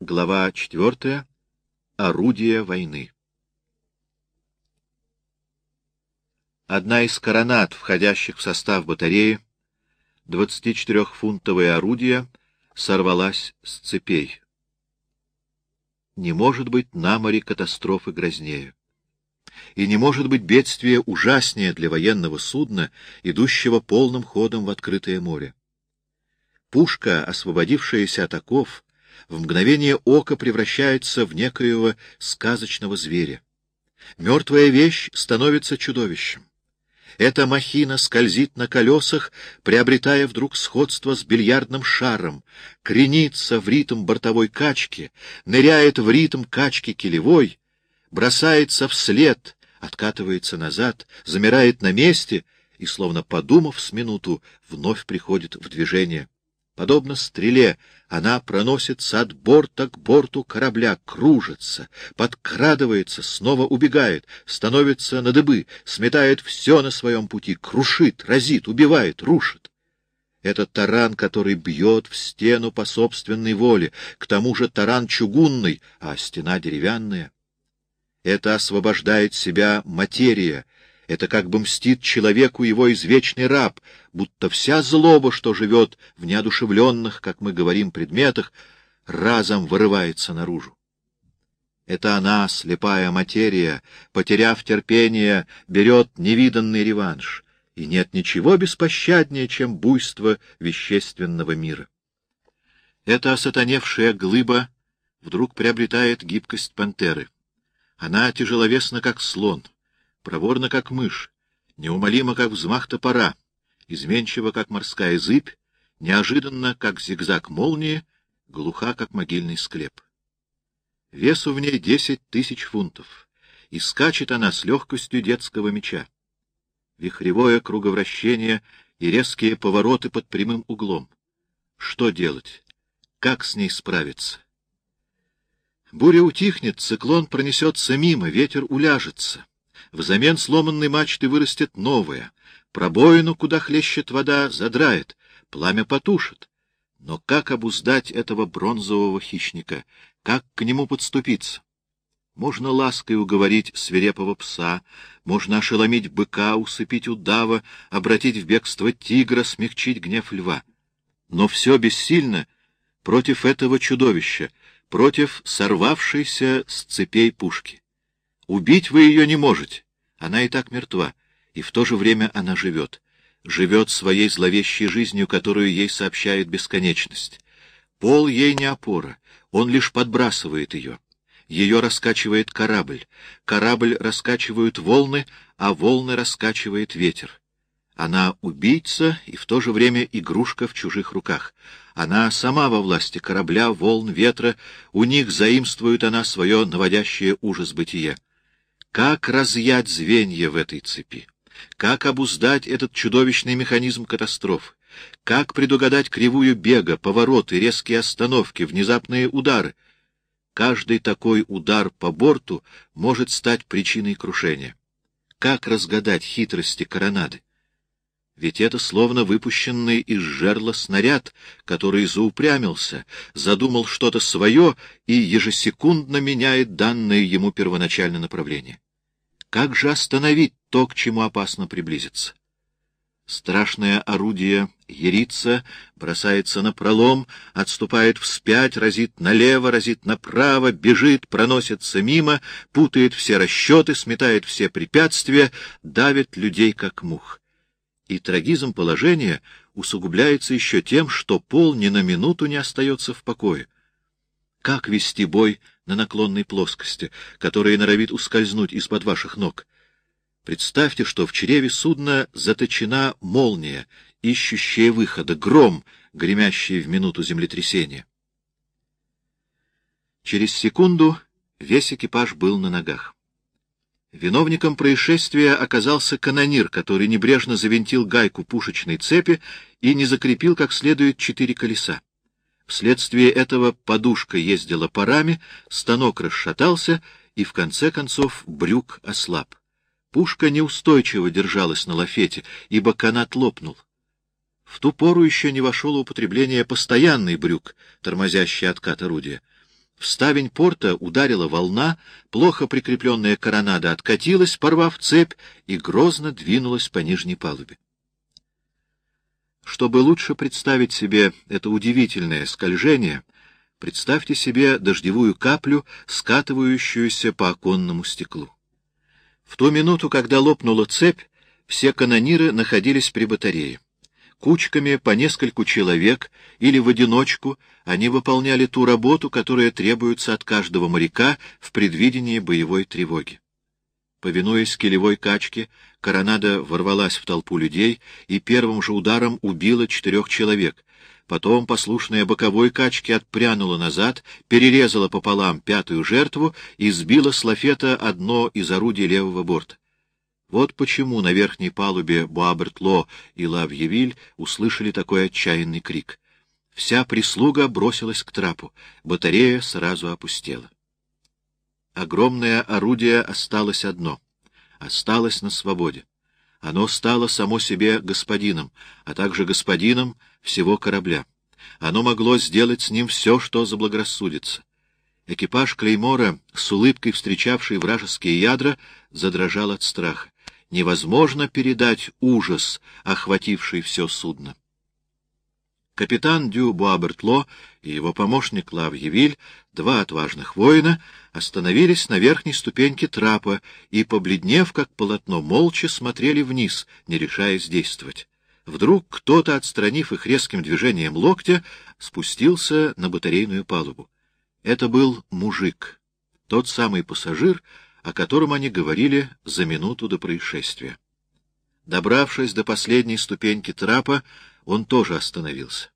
Глава 4. Орудия войны. Одна из коронат, входящих в состав батареи, 24-фунтовое орудие, сорвалась с цепей. Не может быть на море катастрофы грознее. И не может быть бедствия ужаснее для военного судна, идущего полным ходом в открытое море. Пушка, освободившаяся от оков, в мгновение ока превращается в некоего сказочного зверя. Мертвая вещь становится чудовищем. Эта махина скользит на колесах, приобретая вдруг сходство с бильярдным шаром, кренится в ритм бортовой качки, ныряет в ритм качки килевой, бросается вслед, откатывается назад, замирает на месте и, словно подумав с минуту, вновь приходит в движение. Подобно стреле, она проносится от борта к борту корабля, кружится, подкрадывается, снова убегает, становится на дыбы, сметает все на своем пути, крушит, разит, убивает, рушит. Это таран, который бьет в стену по собственной воле, к тому же таран чугунный, а стена деревянная. Это освобождает себя материя, это как бы мстит человеку его извечный раб, будто вся злоба, что живет в неодушевленных, как мы говорим, предметах, разом вырывается наружу. Это она, слепая материя, потеряв терпение, берет невиданный реванш, и нет ничего беспощаднее, чем буйство вещественного мира. Эта осатаневшая глыба вдруг приобретает гибкость пантеры. Она тяжеловесна, как слон — проворно, как мышь, неумолимо, как взмах топора, изменчиво, как морская зыбь, неожиданно, как зигзаг молнии, глуха, как могильный склеп. Весу в ней десять тысяч фунтов, и скачет она с легкостью детского меча. Вихревое круговращение и резкие повороты под прямым углом. Что делать? Как с ней справиться? Буря утихнет, циклон пронесется мимо, ветер уляжется. Взамен сломанной мачты вырастет новая. Пробоину, куда хлещет вода, задрает, пламя потушит. Но как обуздать этого бронзового хищника? Как к нему подступиться? Можно лаской уговорить свирепого пса, можно ошеломить быка, усыпить удава, обратить в бегство тигра, смягчить гнев льва. Но все бессильно против этого чудовища, против сорвавшейся с цепей пушки. Убить вы ее не можете. Она и так мертва, и в то же время она живет. Живет своей зловещей жизнью, которую ей сообщает бесконечность. Пол ей не опора, он лишь подбрасывает ее. Ее раскачивает корабль, корабль раскачивают волны, а волны раскачивает ветер. Она убийца и в то же время игрушка в чужих руках. Она сама во власти корабля, волн, ветра, у них заимствует она свое наводящее ужас бытие. Как разъять звенья в этой цепи? Как обуздать этот чудовищный механизм катастрофы? Как предугадать кривую бега, повороты, резкие остановки, внезапные удары? Каждый такой удар по борту может стать причиной крушения. Как разгадать хитрости коронады? Ведь это словно выпущенный из жерла снаряд, который заупрямился, задумал что-то свое и ежесекундно меняет данное ему первоначальное направление. Как же остановить то, к чему опасно приблизиться? Страшное орудие ерится, бросается на пролом, отступает вспять, разит налево, разит направо, бежит, проносится мимо, путает все расчеты, сметает все препятствия, давит людей как мух. И трагизм положения усугубляется еще тем, что пол ни на минуту не остается в покое. Как вести бой на наклонной плоскости, которая норовит ускользнуть из-под ваших ног. Представьте, что в чреве судна заточена молния, ищущая выхода, гром, гремящий в минуту землетрясения. Через секунду весь экипаж был на ногах. Виновником происшествия оказался канонир, который небрежно завинтил гайку пушечной цепи и не закрепил как следует четыре колеса. Вследствие этого подушка ездила парами, станок расшатался, и в конце концов брюк ослаб. Пушка неустойчиво держалась на лафете, ибо канат лопнул. В ту пору еще не вошел в употребление постоянный брюк, тормозящий откат орудия. В ставень порта ударила волна, плохо прикрепленная коронада откатилась, порвав цепь, и грозно двинулась по нижней палубе. Чтобы лучше представить себе это удивительное скольжение, представьте себе дождевую каплю, скатывающуюся по оконному стеклу. В ту минуту, когда лопнула цепь, все канониры находились при батарее. Кучками по нескольку человек или в одиночку они выполняли ту работу, которая требуется от каждого моряка в предвидении боевой тревоги. Повинуясь килевой качке, коронада ворвалась в толпу людей и первым же ударом убила четырех человек. Потом, послушная боковой качке, отпрянула назад, перерезала пополам пятую жертву и сбила с лафета одно из орудий левого борта. Вот почему на верхней палубе Буабертло и Лавьевиль услышали такой отчаянный крик. Вся прислуга бросилась к трапу, батарея сразу опустела. Огромное орудие осталось одно, осталось на свободе. Оно стало само себе господином, а также господином всего корабля. Оно могло сделать с ним все, что заблагорассудится. Экипаж Клеймора, с улыбкой встречавший вражеские ядра, задрожал от страха невозможно передать ужас, охвативший все судно. Капитан Дю Буабертло и его помощник Лавьевиль, два отважных воина, остановились на верхней ступеньке трапа и, побледнев как полотно, молча смотрели вниз, не решаясь действовать. Вдруг кто-то, отстранив их резким движением локтя, спустился на батарейную палубу. Это был мужик, тот самый пассажир, о котором они говорили за минуту до происшествия. Добравшись до последней ступеньки трапа, он тоже остановился.